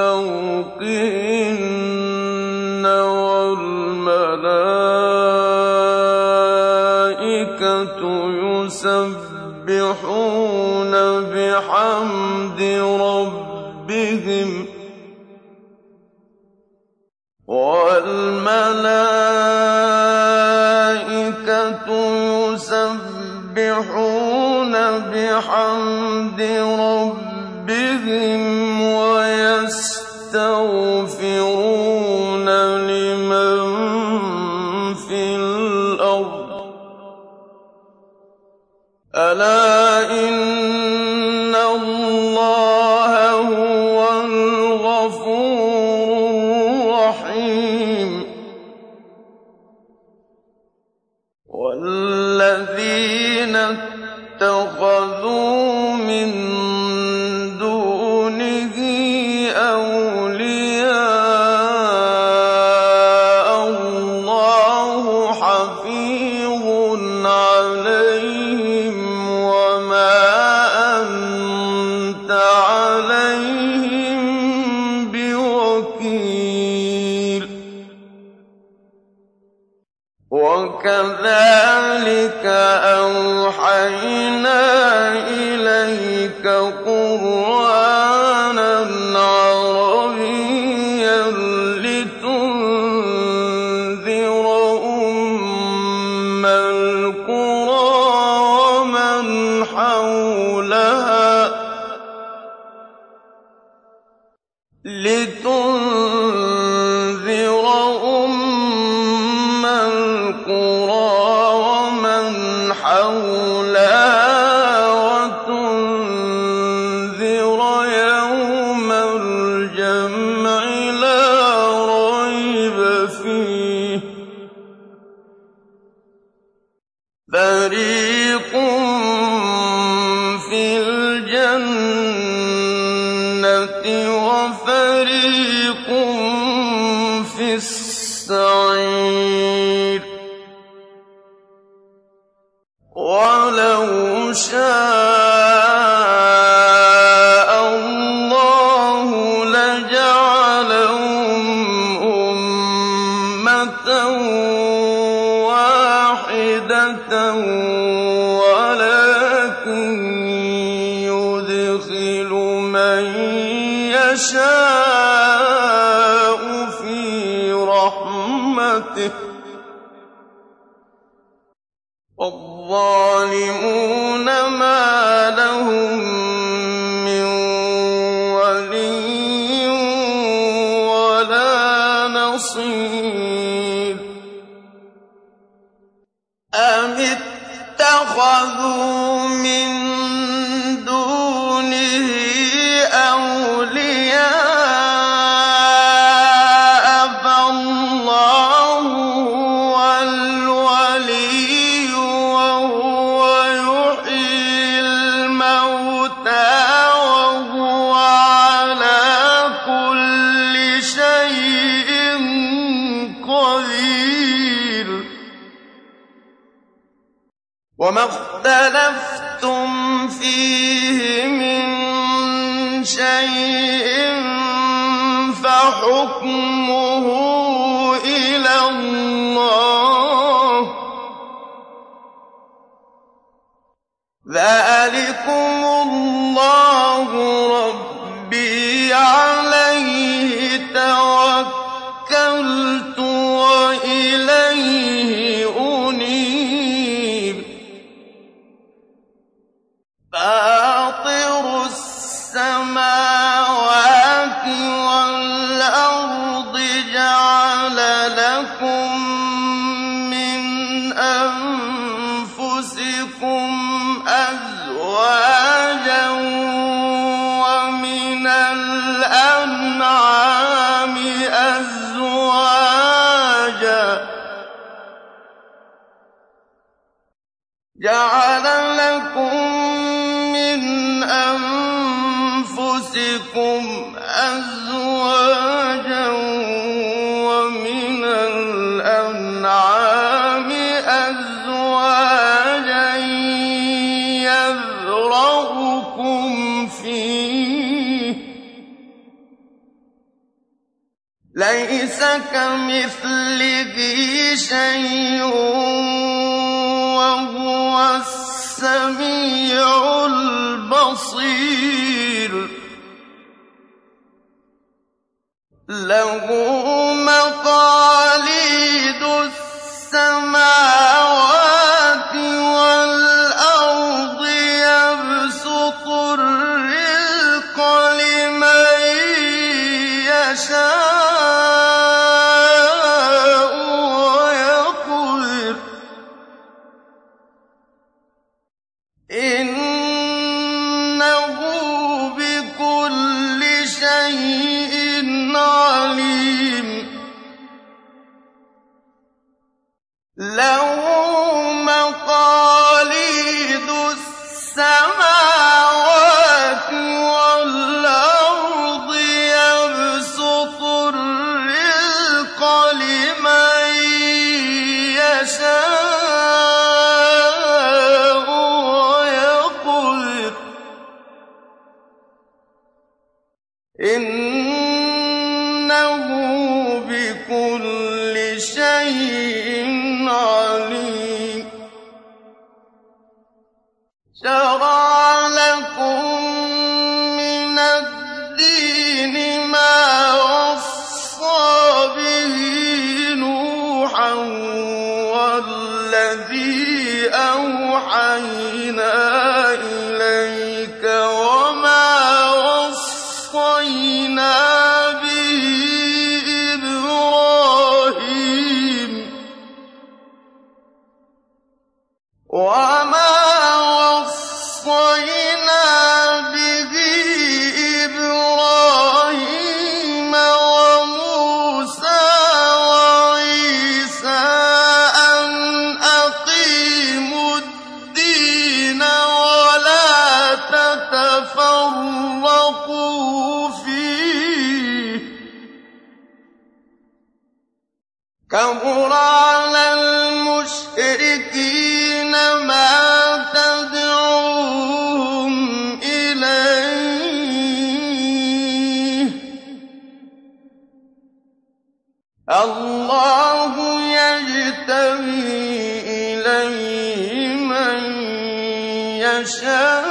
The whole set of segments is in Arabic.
فوقهن والملائكة يسبحون بحمد ربهم والملائكة يسبحون بحمد ربهم وكذلك أوحى جَعَلَهُمْ أُمَّةً وَاحِدَةً وَلَٰكِن يُدْخِلُ مَن يَشَاءُ فِي رَحْمَتِهِ ۚ وَالظَّالِمُونَ اختلفتم فيه من شيء فحكمه إلى الله. أَزْوَاجًا وَمِنَ الْأَنْعَامِ أَزْوَاجًا يَذْرَؤُكُمْ فِيهِ ۚ. لَيْسَ كَمِثْلِهِ شَيْءٌ ۖ وَهُوَ السَّمِيعُ الْبَصِيرُ. لَّهُ مَقَالِيدُ السَّمَاوَاتِ إنه بكل شيء الله يجتبي إليه من يشاء.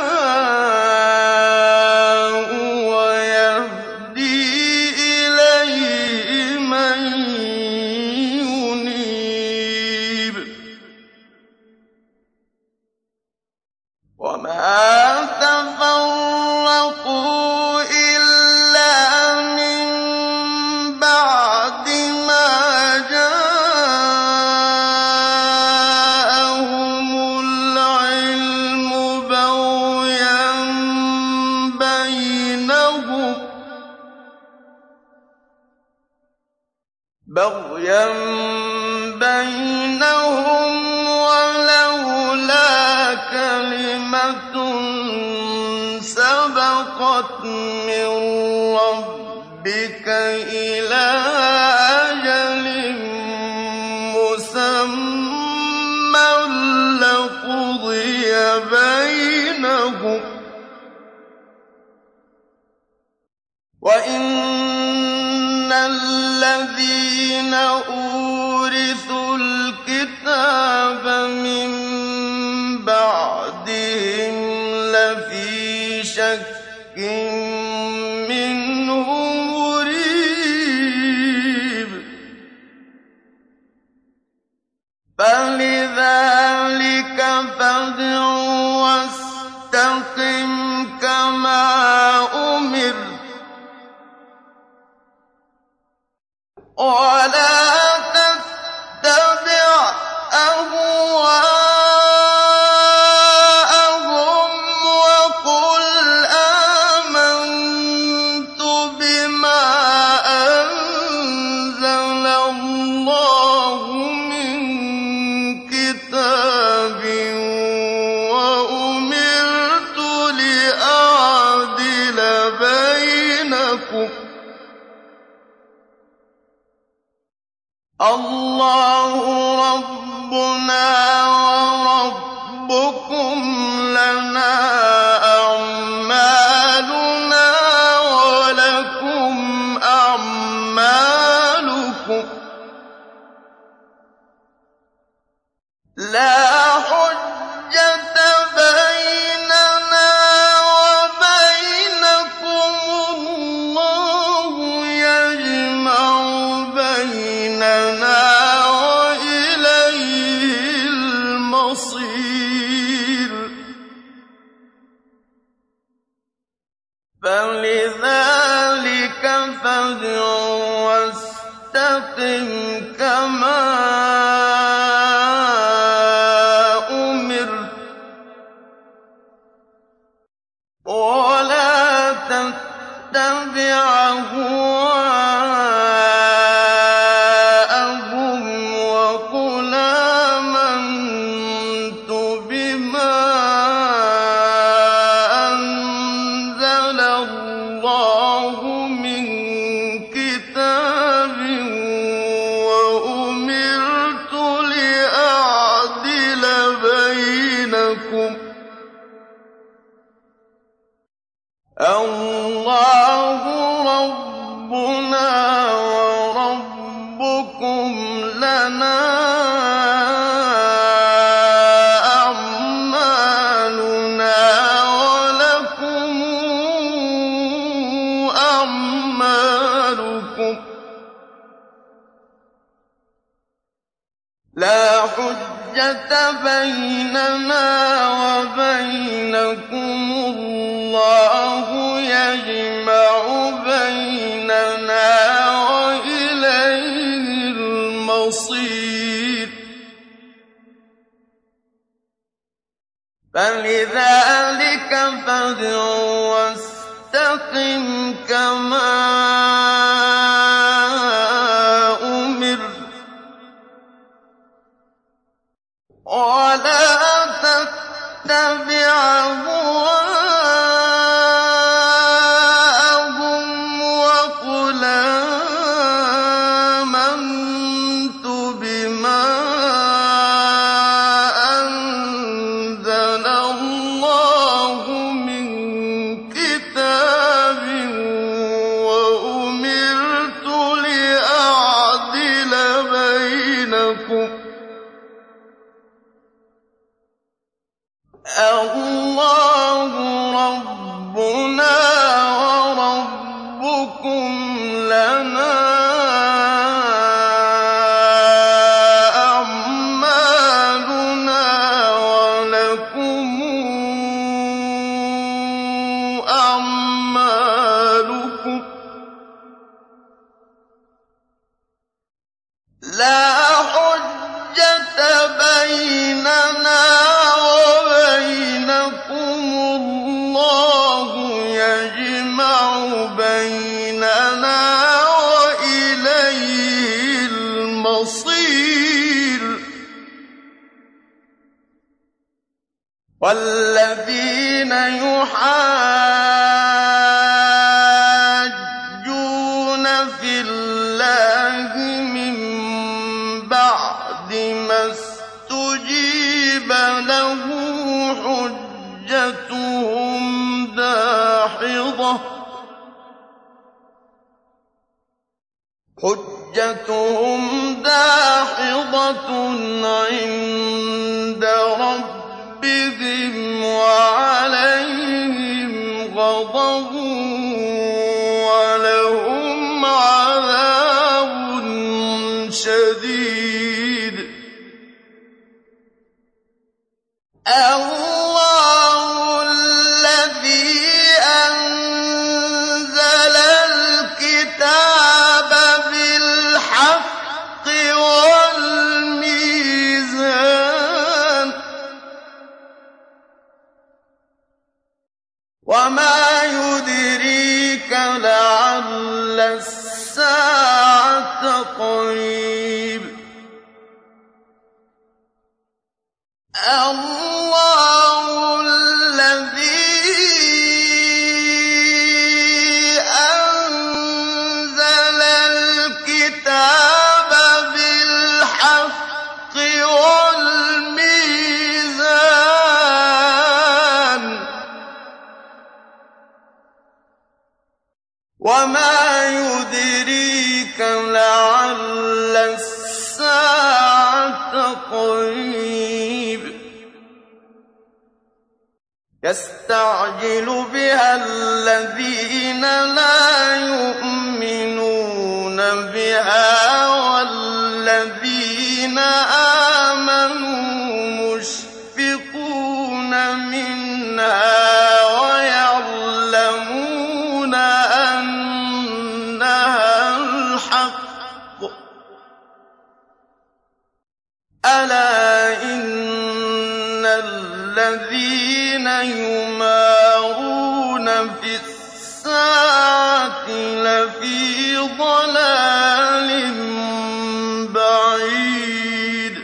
الذين أورثوا الكتاب من oh لَنَا فاستقم كما اللَّهُ فِي اللَّهِ مِن بَعْدِ مَا اسْتُجِيبَ لَهُ ۙ حُجَّتُهُمْ دَاحِضَةٌ ۖ عِندَ رَبِّهِمْ يستعجل بها الذين لا يؤمنون بها والذين يمارون في الساعة لفي ضلال بعيد.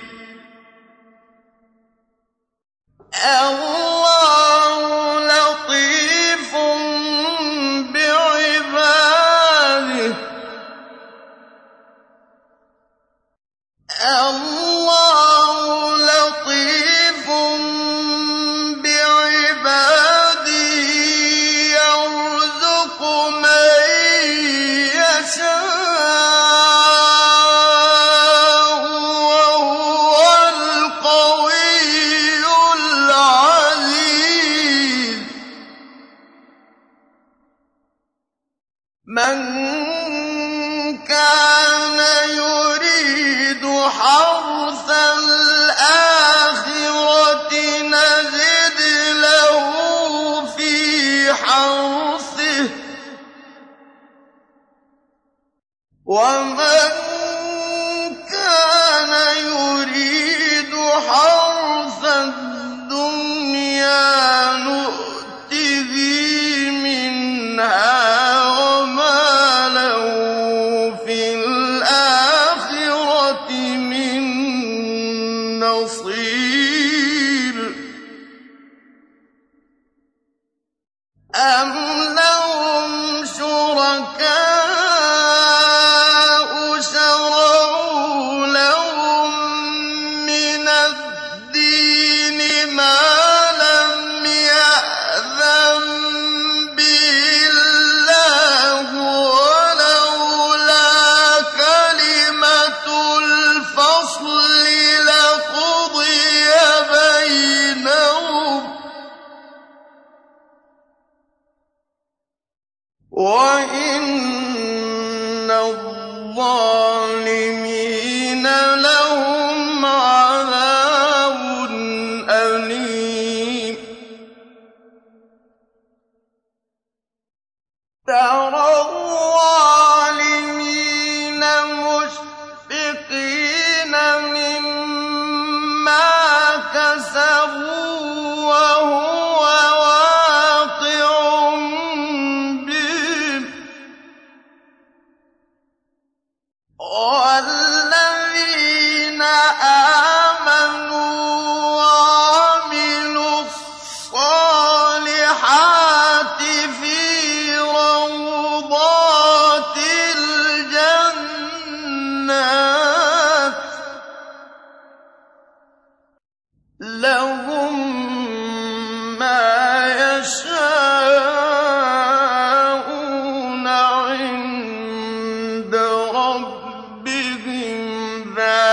إذا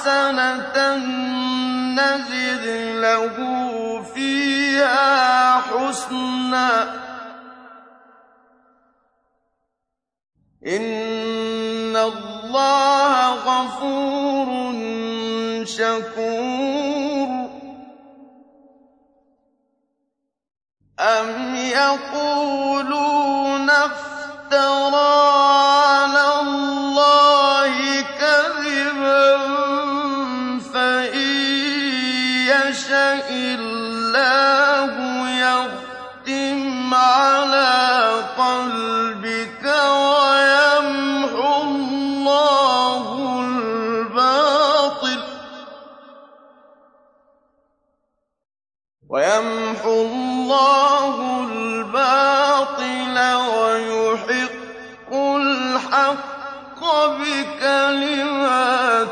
حَسَنَةً نَّزِدْ لَهُ فِيهَا حُسْنًا ۚ إِنَّ اللَّهَ غَفُورٌ شَكُورٌ أَمْ يَقُولُونَ افْتَرَاهُ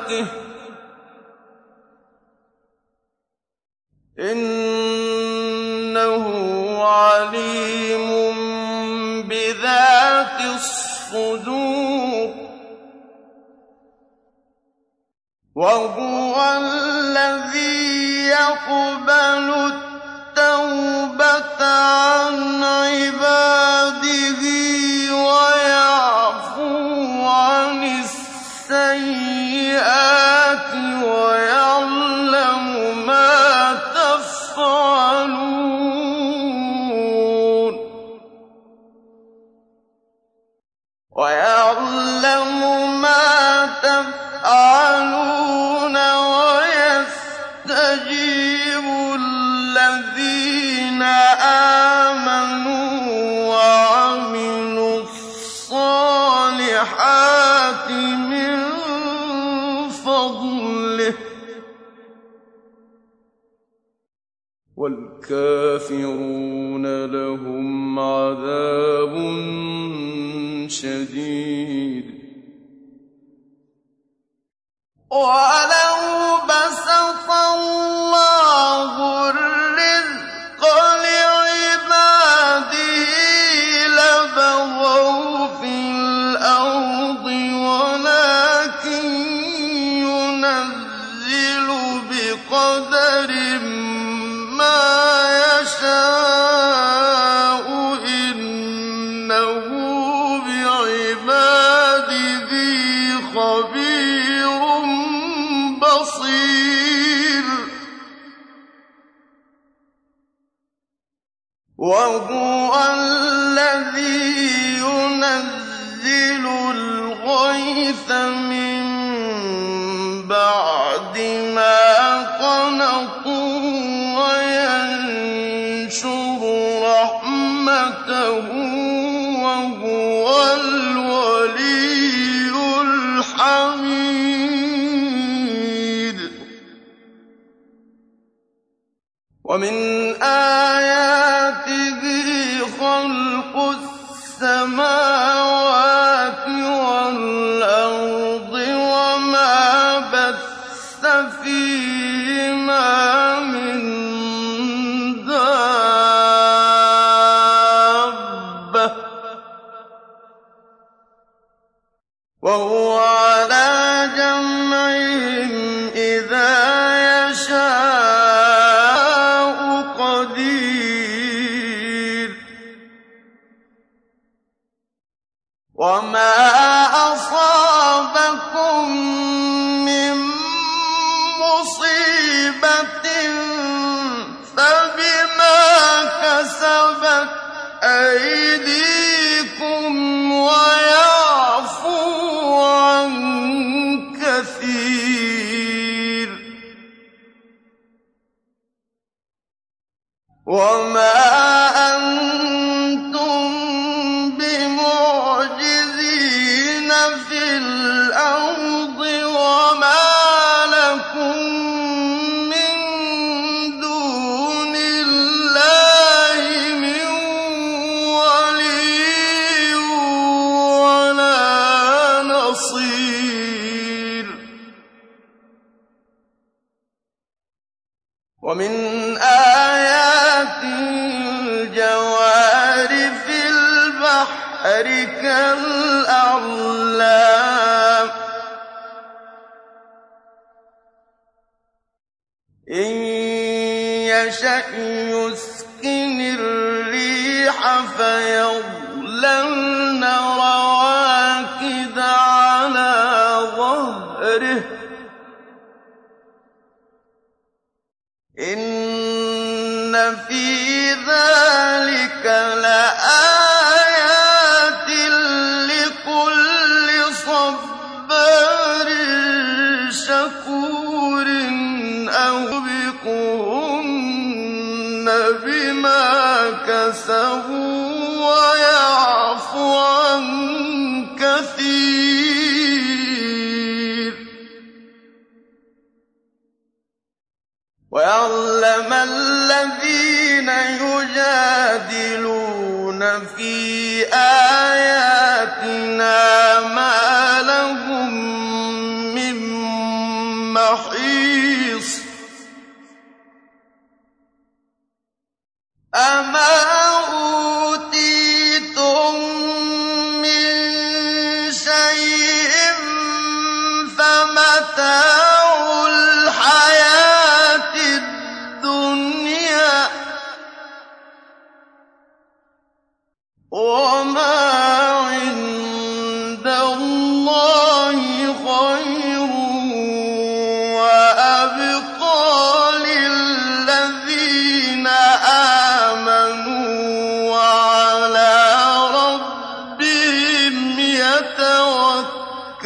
رحمته إنه عليم بذات الصدور. وهو الذي يقبل التوبة عن عباده. وَيَعْلَمُ كَسَبُوا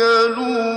يَتَوَكَّلُونَ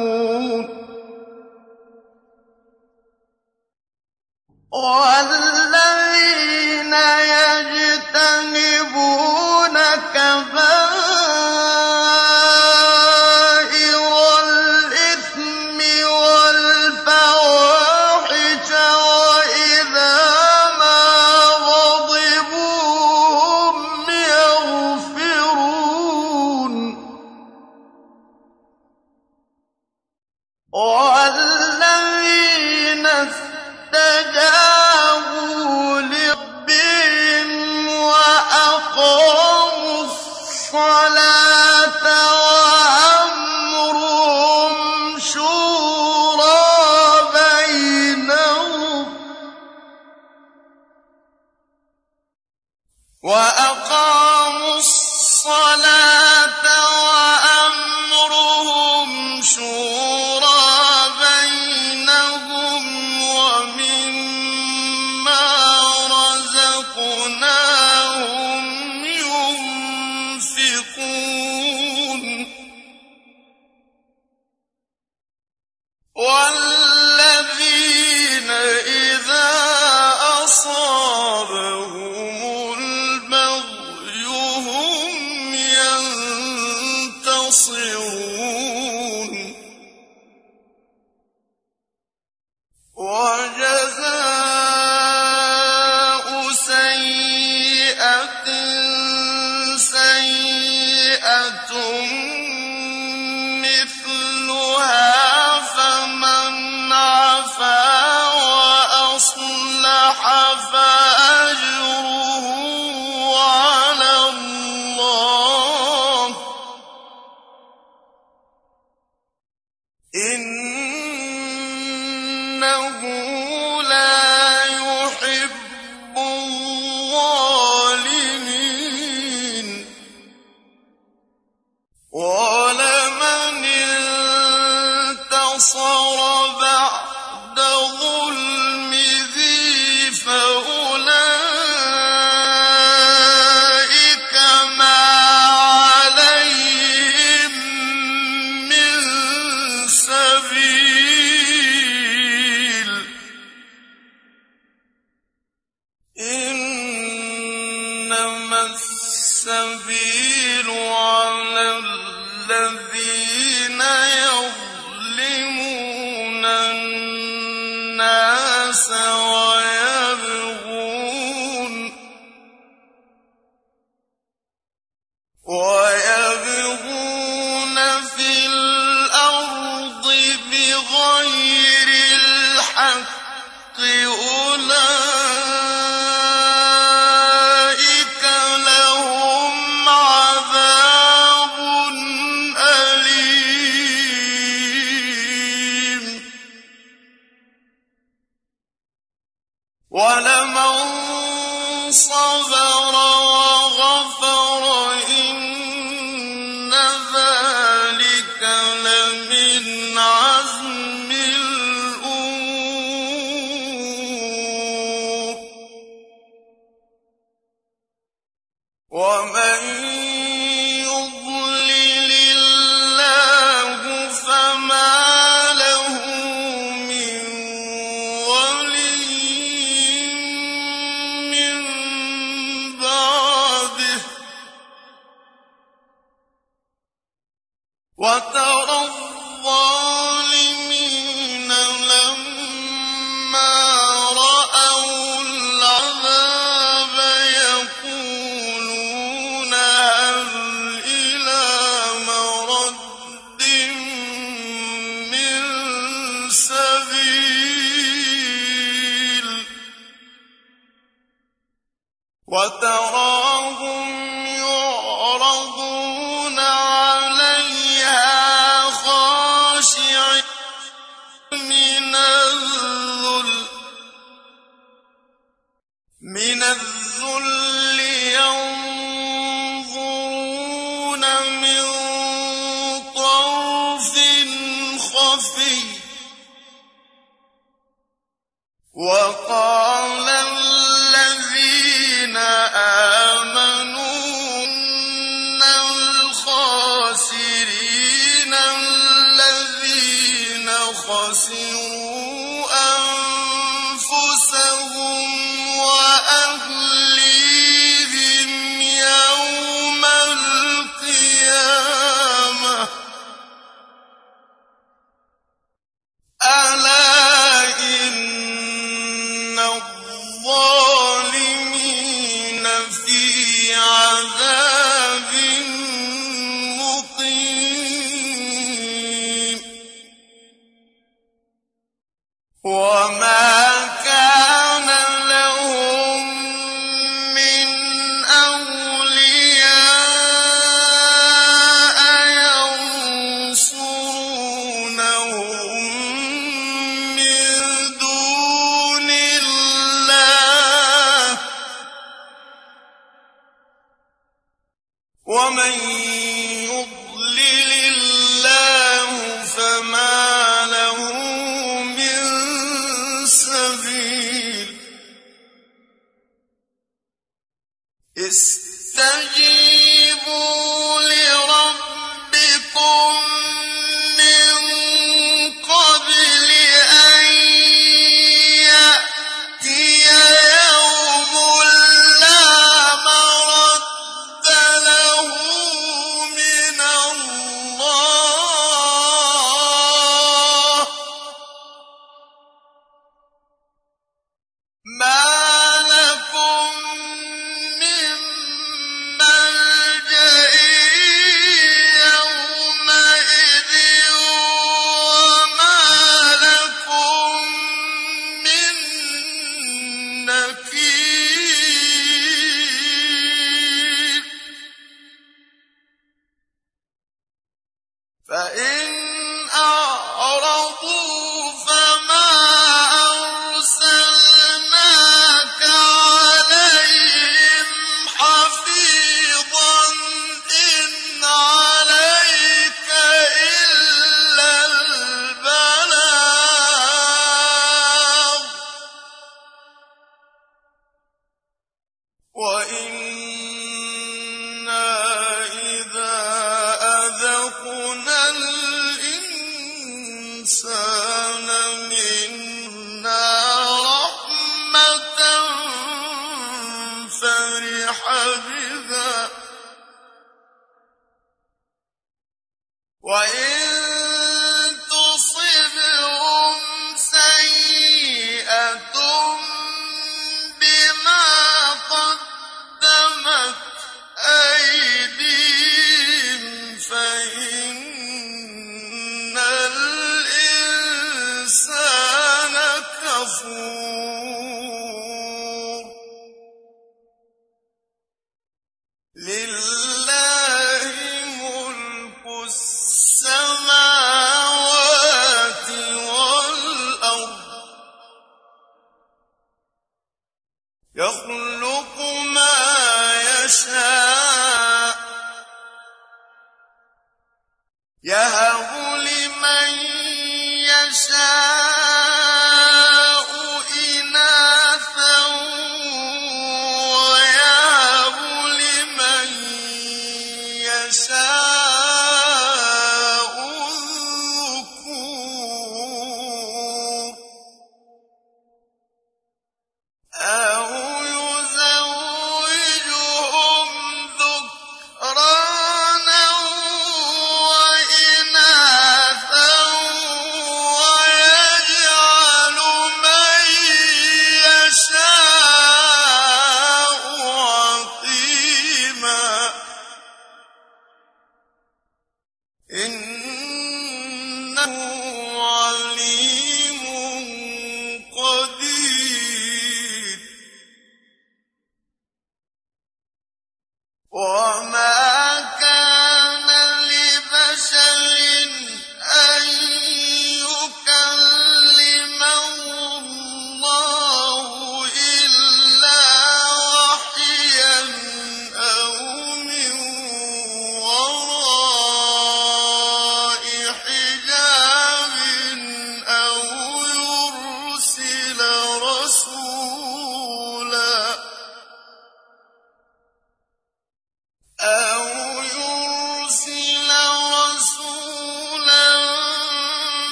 خسروا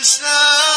نشاء